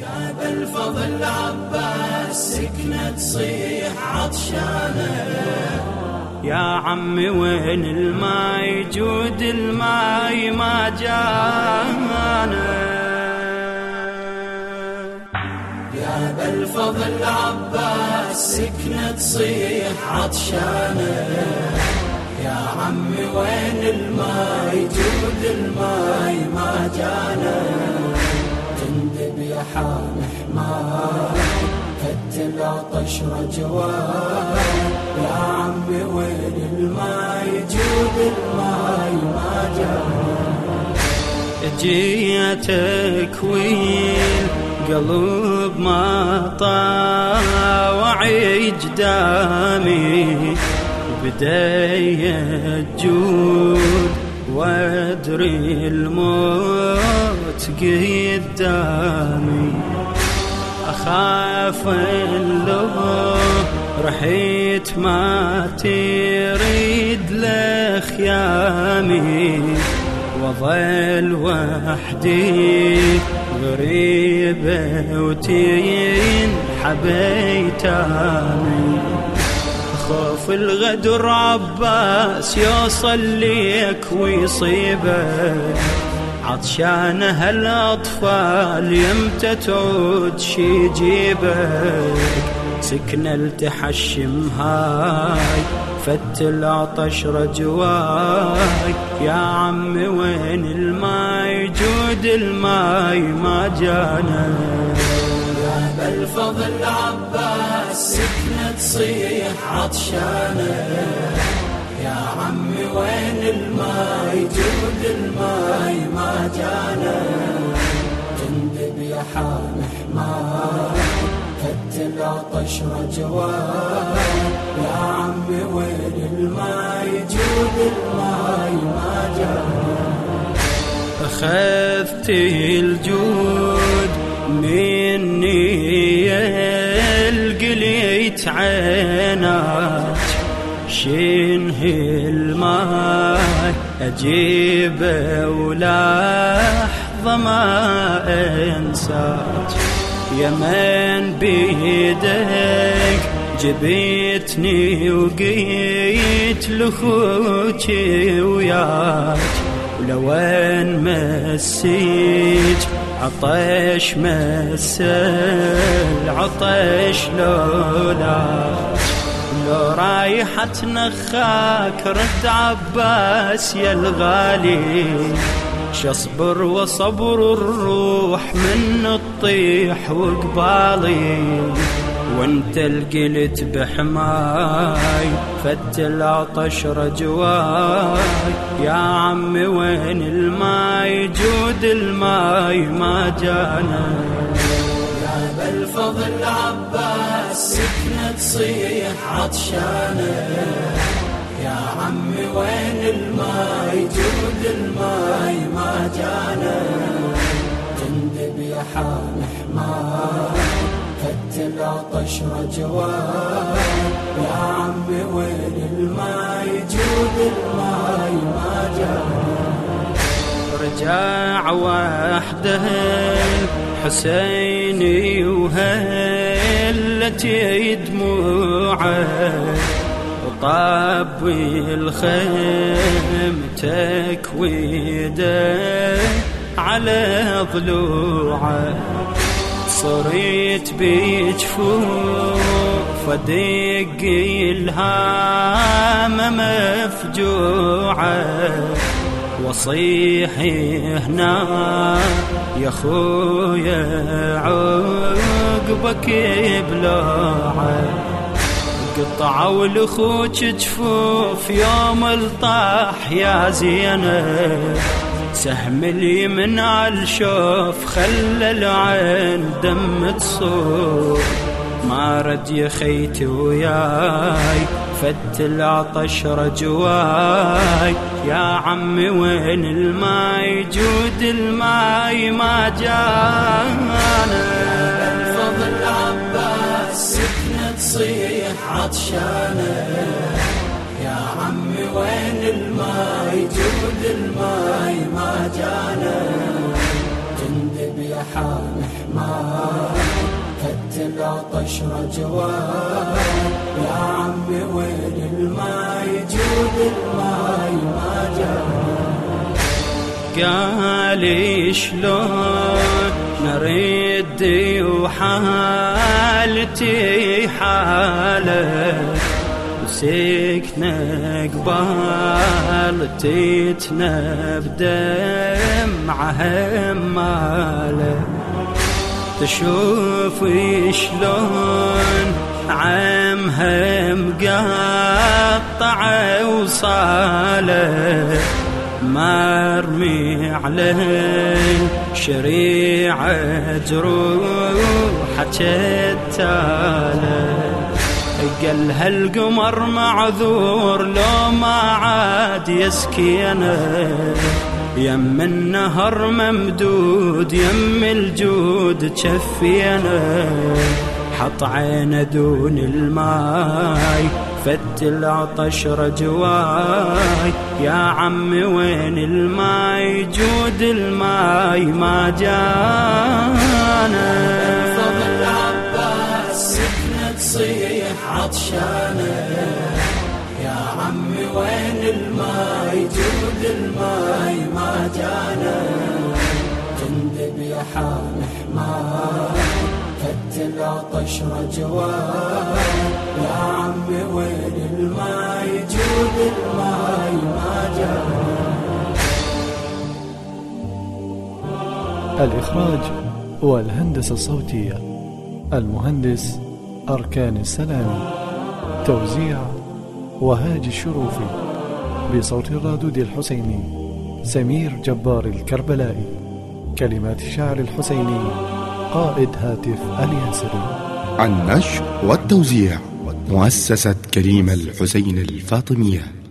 يا ابا الفضل عباس سكنة تصيح عطشانة يا عمي وين الماي جود الماي ما جانا. يا ابا الفضل عباس سكنة تصيح عطشانة. يا عمي وين الماي جود الماي حام حمار فت العطش رجوان يا عمي وين الماي جود الماي ما جاء جيتك ويل قلب ما طاوعي جدامي بداية جود وادري الموت قدامي. أخاف لو رحيت ما تريد لخيامي. وظل وحدي غريبة وتين حبيتامي خوف الغدر عباس يوصل ليك ويصيبك عطشان هالأطفال يمتى تعود شي جيبك سكن التحشم هاي فت العطش رجواي يا عمي وين الماي؟ جود الماي ما جانا. يا بالفضل عباس. سكنة تصيح عطشانة. يا عمي وين الماي؟ جود الماي ما جانا. جندب يا حام حمار فت العطش رجوان. يا عمي وين الماي؟ جود الماي ما جانا. أخذت الجود القليت عينات شنه الماء أجيبه ولحظة ما أنساك. يمن بيدك جبيتني وقيت لخوتي وياك ولوين مسيج عطش مسل عطش لولاك لو رايحة نخاك رد عباس يا الغالي. شصبر وصبر الروح من الطيح وقبالي. وانت القلت بحماي فت العطش رجواي. يا عمي وين الماي؟ جود الماي ما جانا. يا بالفضل عباس سكنة تصيح عطشانة يا عمي وين الماي؟ جود الماي ما جانا. جندب يا حام حمار العطش رجوان يا عمي وين الماي جود الماي ما جانا رجع وحده حسيني وهلتي دموعه وطاب الخيم تكويده على ضلوعه. صريت بجفوف ودق الهام مفجوعه وصيح هنا يا خويا عقبك بلاعه قطعوا لخوك جفوف يوم الطاح يا زينب. سهم اليمن على الشوف خلى العين دم تصور ما رد يا خيتي وياي فت العطش رجواي. يا عمي وين الماي؟ جود الماي ما جانا. فضل عباس سكنة تصيح عمي وين الماي؟ جود الماي ما جانا. جندب يا حامح حماي فت العطش رجواي يا عمي وين الماي؟ جود الماي ما جاي قال شلون نرد وحالتي حالك؟ سكنة قبال تيتنا بدمع هماله تشوف شلون عمها مقطع وصالة. مرمي عليه شريعة جروح تتاله قال هالقمر معذور لو ما عاد يسكينا يم النهر ممدود يم الجود تشفينا حط عينه دون الماي فت العطش رجواي. يا عمي وين الماي؟ جود الماي ما جانا. تندب يا حال حماي فت العطش رجواي يا عمي وين الماي جود الماي ما جانا الإخراج والهندسة الصوتية المهندس أركان السلام توزيع وهاج الشروفي بصوت الرادود الحسيني سمير جبار الكربلائي. كلمات الشاعر الحسيني قائد هاتف الياسري. النشر والتوزيع مؤسسة كريم الحسين الفاطمية.